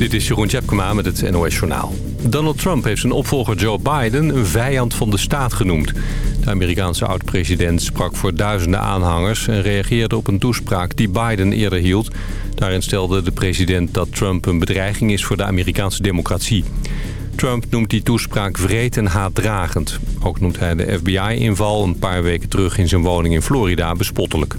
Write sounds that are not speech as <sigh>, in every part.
Dit is Jeroen Tjepkema met het NOS Journaal. Donald Trump heeft zijn opvolger Joe Biden een vijand van de staat genoemd. De Amerikaanse oud-president sprak voor duizenden aanhangers... en reageerde op een toespraak die Biden eerder hield. Daarin stelde de president dat Trump een bedreiging is voor de Amerikaanse democratie. Trump noemt die toespraak vreed en haatdragend. Ook noemt hij de FBI-inval een paar weken terug in zijn woning in Florida bespottelijk.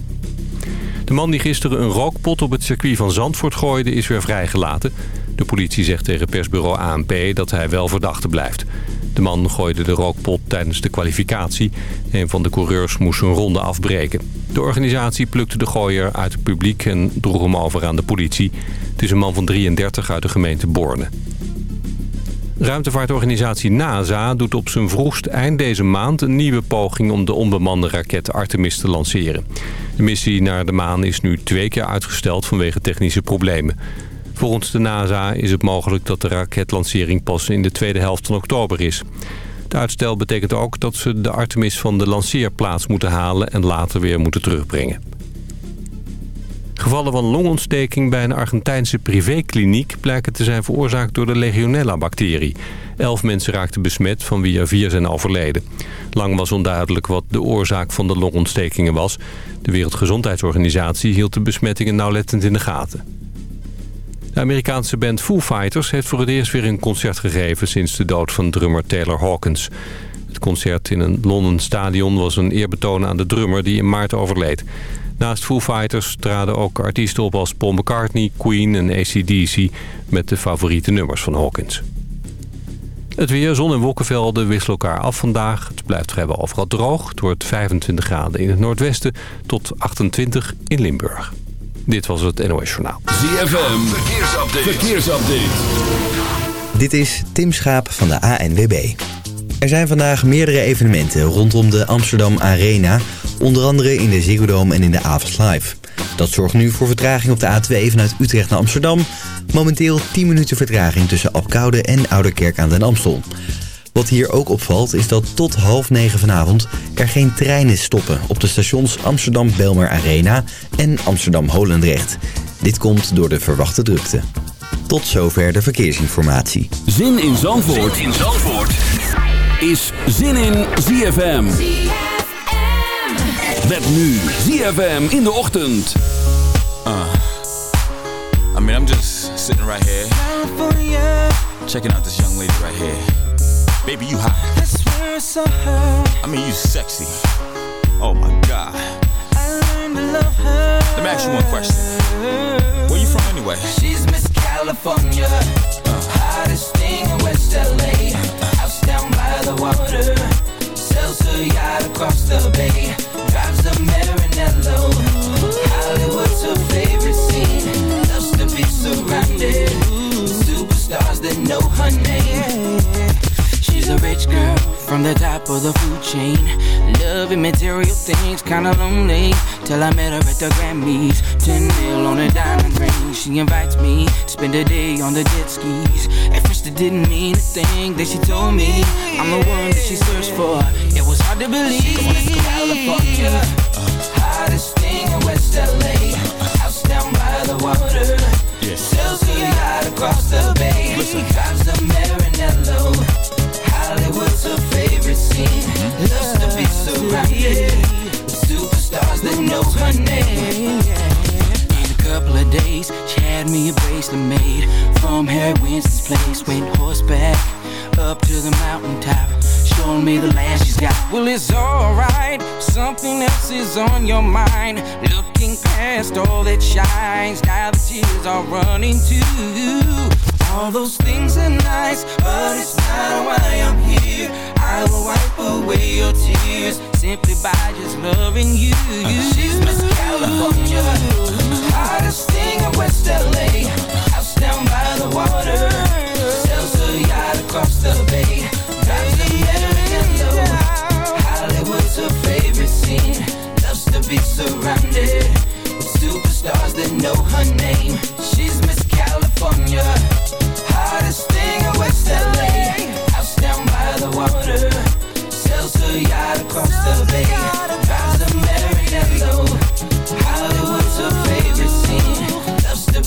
De man die gisteren een rookpot op het circuit van Zandvoort gooide is weer vrijgelaten. De politie zegt tegen persbureau ANP dat hij wel verdachte blijft. De man gooide de rookpot tijdens de kwalificatie. Een van de coureurs moest een ronde afbreken. De organisatie plukte de gooier uit het publiek en droeg hem over aan de politie. Het is een man van 33 uit de gemeente Borne. Ruimtevaartorganisatie NASA doet op zijn vroegst eind deze maand... een nieuwe poging om de onbemande raket Artemis te lanceren. De missie naar de maan is nu twee keer uitgesteld vanwege technische problemen. Volgens de NASA is het mogelijk dat de raketlancering pas in de tweede helft van oktober is. Het uitstel betekent ook dat ze de Artemis van de lanceerplaats moeten halen... en later weer moeten terugbrengen. Gevallen van longontsteking bij een Argentijnse privékliniek... blijken te zijn veroorzaakt door de Legionella-bacterie. Elf mensen raakten besmet, van wie er vier zijn overleden. Lang was onduidelijk wat de oorzaak van de longontstekingen was. De Wereldgezondheidsorganisatie hield de besmettingen nauwlettend in de gaten. De Amerikaanse band Foo Fighters heeft voor het eerst weer een concert gegeven... sinds de dood van drummer Taylor Hawkins. Het concert in een Londen stadion was een eerbetoon aan de drummer die in maart overleed. Naast Foo Fighters traden ook artiesten op als Paul McCartney, Queen en ACDC... met de favoriete nummers van Hawkins. Het weer, zon en wolkenvelden wisselen elkaar af vandaag. Het blijft vrijwel overal droog. Het wordt 25 graden in het noordwesten tot 28 in Limburg. Dit was het NOS Journaal. ZFM, verkeersupdate. verkeersupdate. Dit is Tim Schaap van de ANWB. Er zijn vandaag meerdere evenementen rondom de Amsterdam Arena... onder andere in de Ziggo Dome en in de Avals Live. Dat zorgt nu voor vertraging op de A2 vanuit Utrecht naar Amsterdam. Momenteel 10 minuten vertraging tussen Apkoude en Ouderkerk aan den Amstel. Wat hier ook opvalt is dat tot half negen vanavond er geen treinen stoppen op de stations Amsterdam Belmer Arena en Amsterdam Holendrecht. Dit komt door de verwachte drukte. Tot zover de verkeersinformatie. Zin in Zandvoort, zin in Zandvoort. is Zin in ZFM. Met nu ZFM in de ochtend. Uh, I mean, I'm just sitting right here. Checking out this young lady right here. Baby, you hot. I swear I saw her. I mean, you sexy. Oh my God. I learned to love her. Let me ask you one question. Where you from anyway? She's Miss California. Uh. Hottest thing in West LA. House down by the water. Sells her yacht across the bay. Drives a Maranello. Hollywood's her favorite scene. Loves to be surrounded. Superstars that know her name. A rich girl from the top of the food chain. Loving material things, kinda lonely. Till I met her at the Grammys. 10 mil on a diamond ring. She invites me, spend a day on the jet skis. At first it didn't mean a thing that she told me. I'm the one that she searched for. It was hard to believe. California, uh, hottest thing in West LA. House down by the water. Harry Winston's place. Went horseback up to the mountaintop. Showing me the land she's got. Well, it's alright. Something else is on your mind. Looking past all that shines. Now the tears are running too. All those things are nice, but it's not why I'm here. I will wipe away your tears simply by just loving you. She's Miss California, hottest thing in West LA. Down by the water, sells her yacht across the bay. Drives a Maranello. Hollywood's her favorite scene. Loves to be surrounded with superstars that know her name. She's Miss California. Hottest thing in West LA. House down by the water. Sells her yacht across the bay. Drives a Maranello.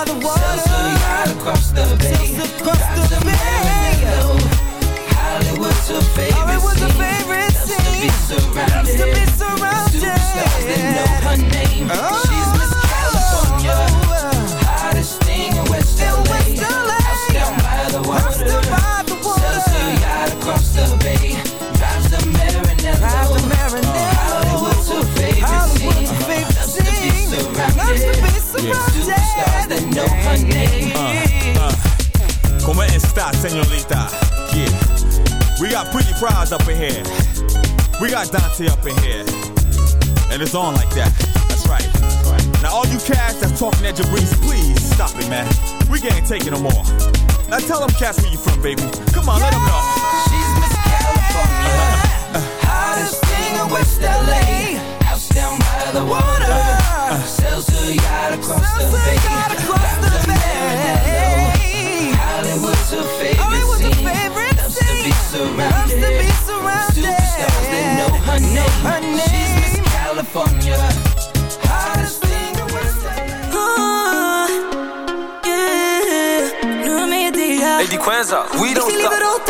By the water. Sells her yacht across the bay. Sells across the a bay. Hollywood's her favorite We up in here. And it's on like that. That's right. Now all you cats that's talking at Jabrice, please stop it, man. We can't take it no more. Now tell them cats where you from, baby. Come on, let them know. She's Miss California. <laughs> Hottest thing in West LA. House down by the water. Sells her yacht across the Sells her bay. yacht across the bay. Hollywood's her favorite Hollywood's her scene. favorite Loves scene. to be surrounded. Superstars that know her name. her She's Miss name. California. Hottest thing in West LA. Hey, die Quenza, we don't Ik zie liever stop.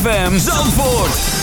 ZFM Zandvoort.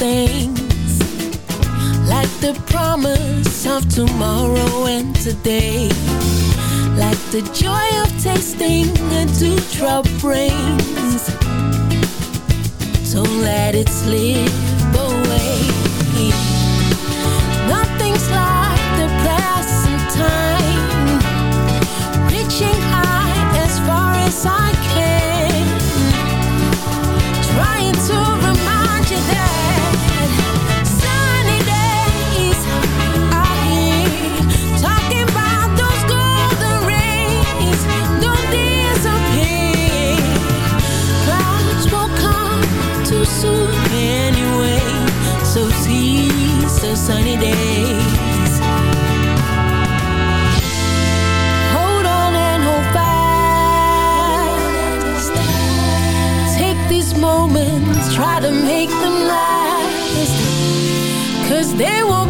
things Like the promise of tomorrow and today Like the joy of tasting a dewdrop brings Don't let it slip away. try to make them last. Cause they won't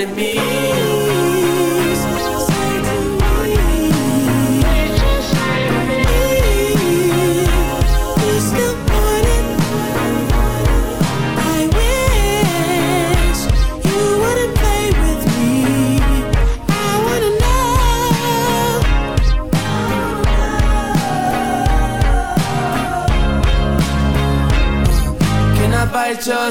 you wanted me. I wish you wouldn't play with me. I wanna know. Can I bite your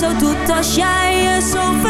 zo doet als jij je zo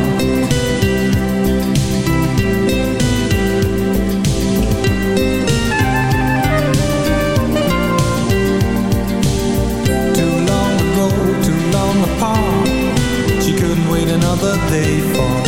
they fall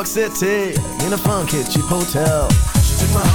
York City in a funky cheap hotel. She took my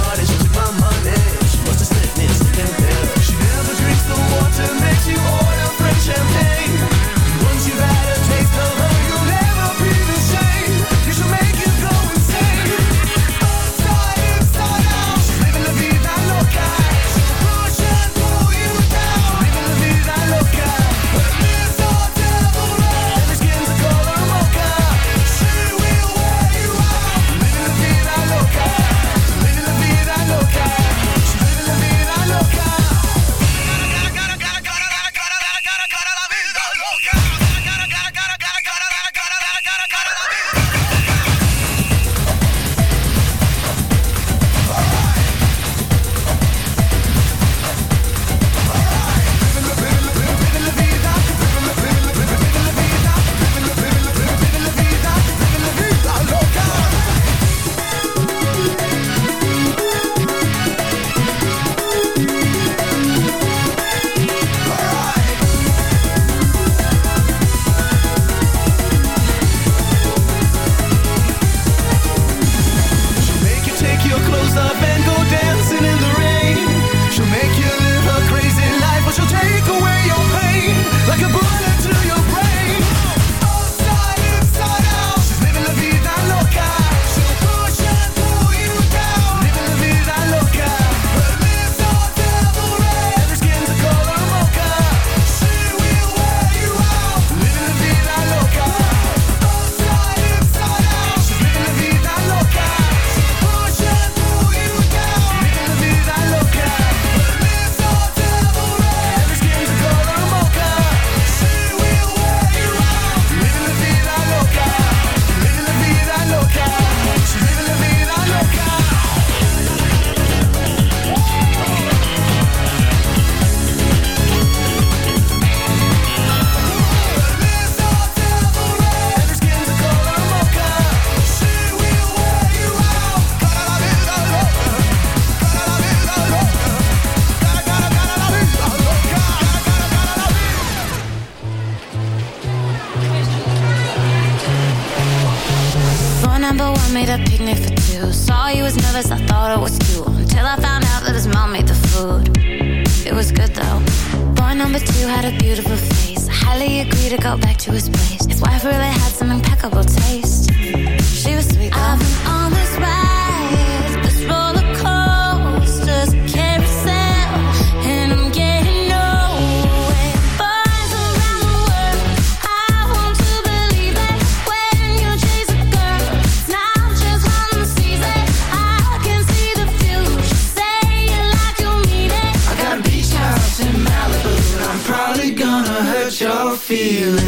feeling.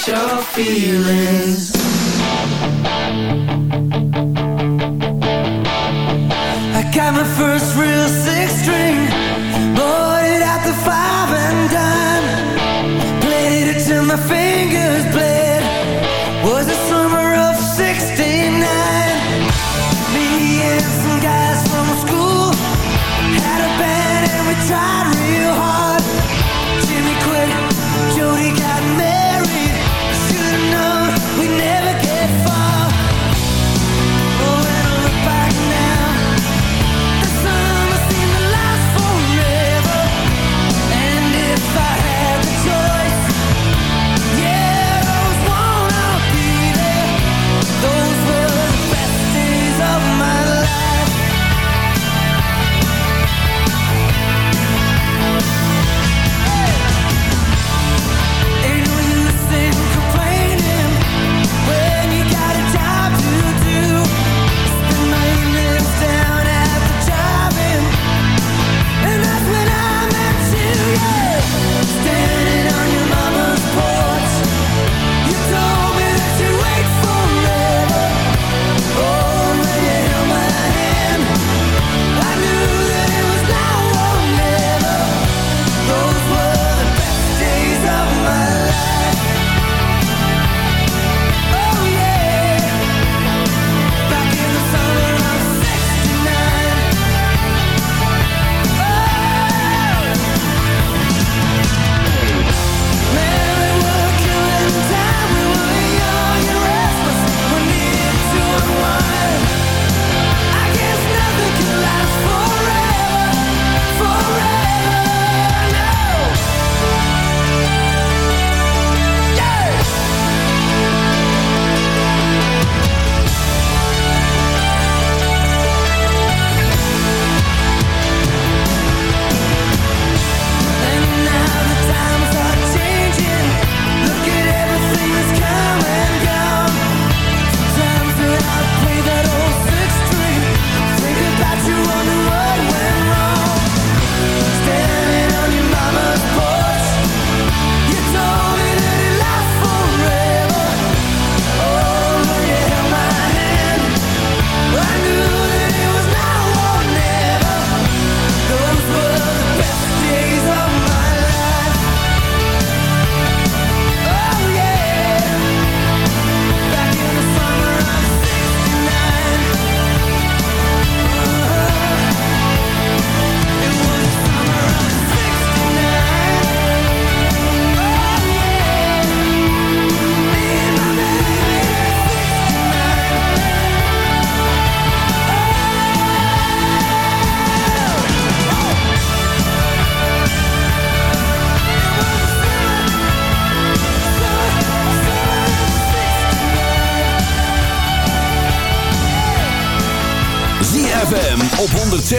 hurt your feelings. I got my first real six string, bought it at the five and dime, played it till my face.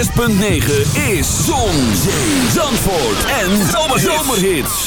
106.9 is Zon, Zee, Zandvoort en Zomerhits. Niemand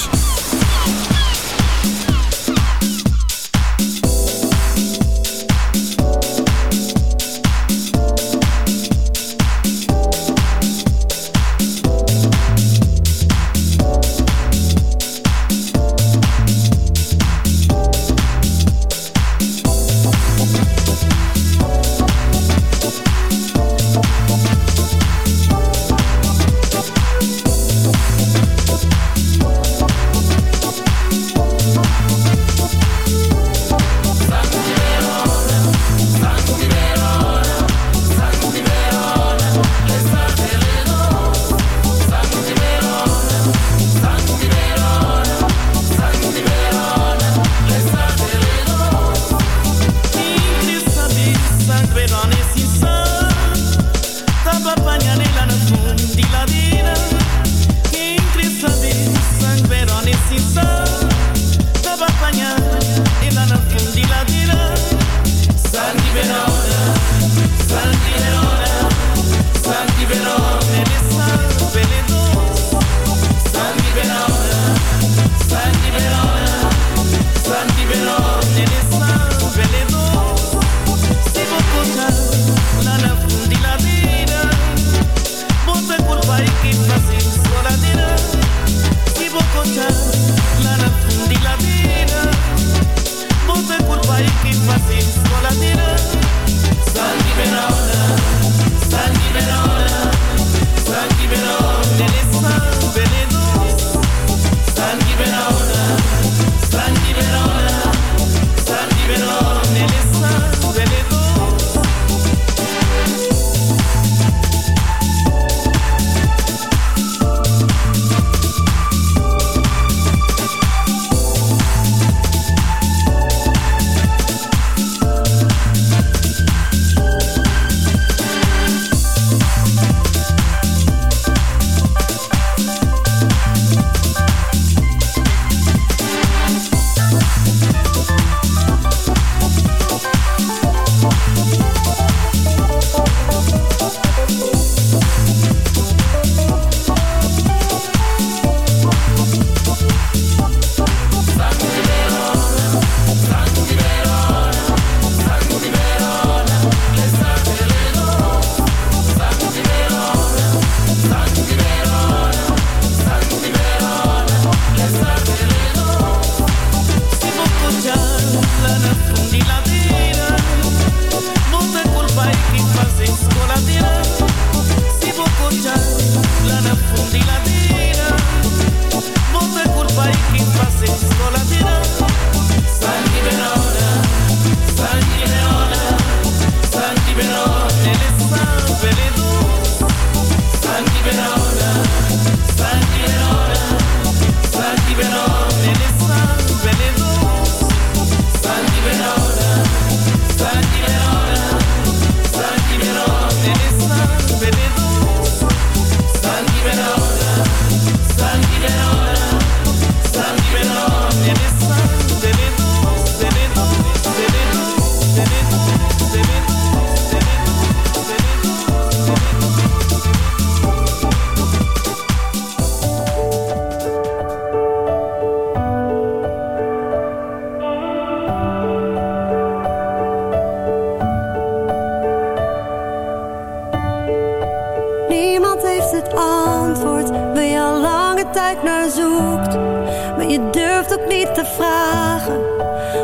niet te vragen,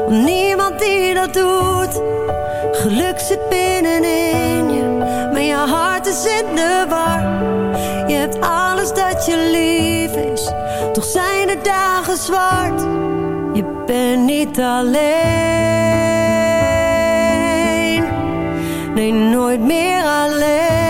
om niemand die dat doet. Geluk zit binnenin je, maar je hart is in de war. Je hebt alles dat je lief is, toch zijn de dagen zwart. Je bent niet alleen, nee nooit meer alleen.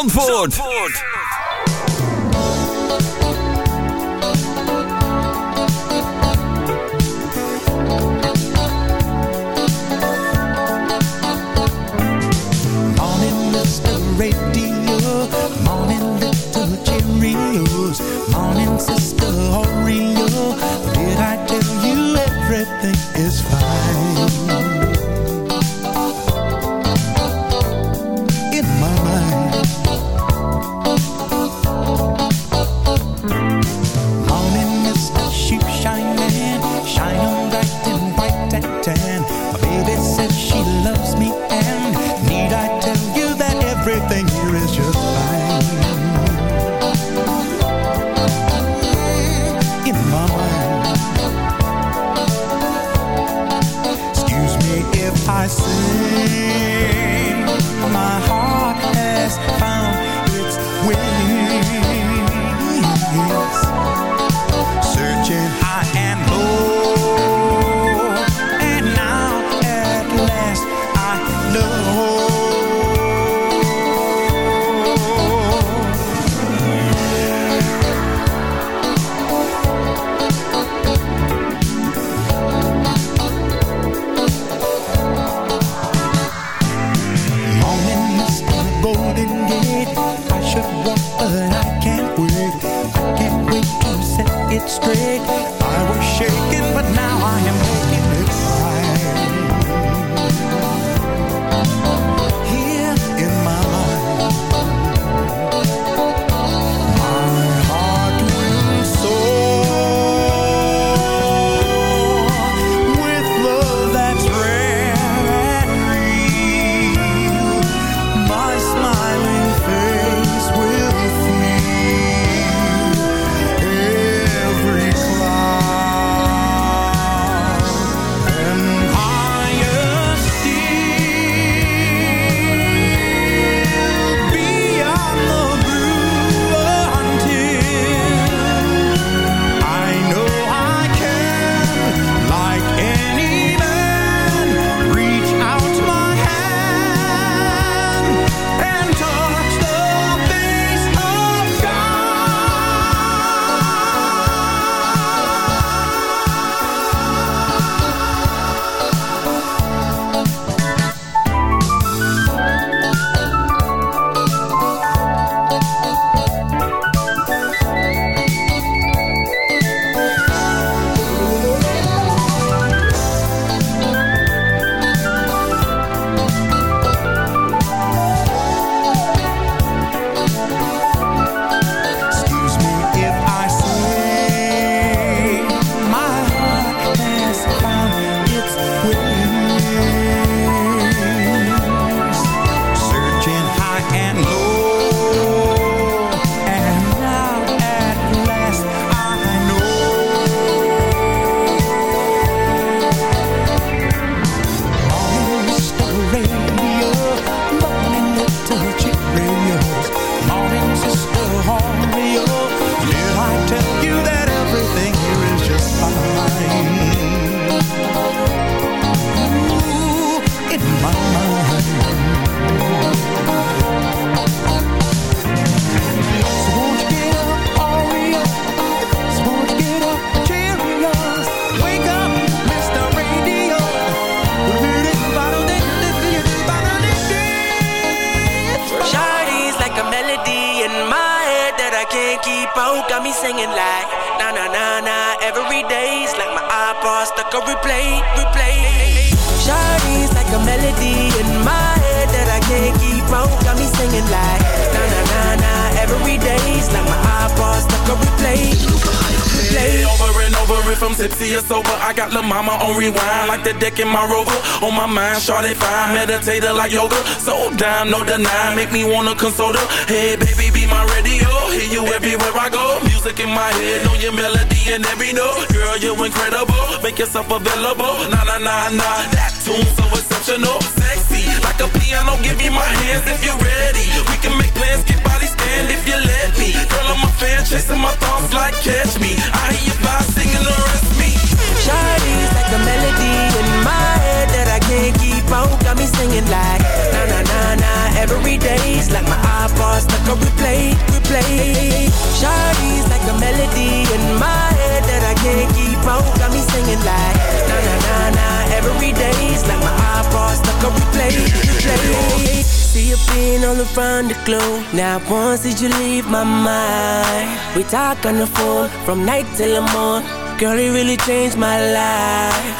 Zandvoort. like yoga. So down, no deny, make me wanna console her. Hey, baby, be my radio. Hear you everywhere I go. Music in my head, know your melody and every note. Girl, you're incredible. Make yourself available. Nah, nah, nah, nah. That tune so exceptional, sexy. Like a piano, give me my hands if you're ready. We can make plans, get body stand if you let me. Girl, I'm a fan, chasing my thoughts like catch me. I hear you by singing the rest me. Shawty's like a melody in my head can't keep out, got me singing like na na na na. Every day's like my iPod stuck on replay, replay. Shawty's like a melody in my head that I can't keep out, got me singing like na na na na. Every day's like my iPod stuck on replay, replay. See you being on the front of the glow. Now once did you leave my mind? We talk on the phone from night till the morn. Girl, you really changed my life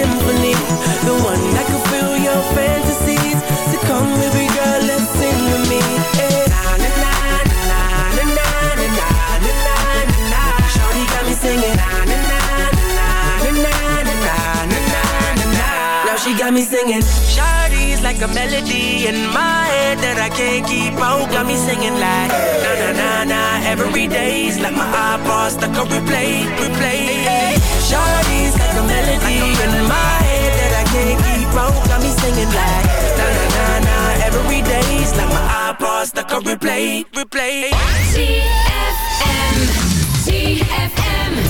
symphony, the one that could fill your fantasies. So come, baby girl, let's sing with me. Yeah. Na na na na na na na na na na. Shawty got me singing. Na na na na na na na na na. Now she got me singing. Shawty's like a melody in my head that I can't keep out. Got me singing like na na na na every day's like my iPod stuck on replay, replay. Shawty's like a melody in my head that I can't keep out. Got me singing like na na na na every day's like my iPod stuck on replay, replay. ZFM. ZFM.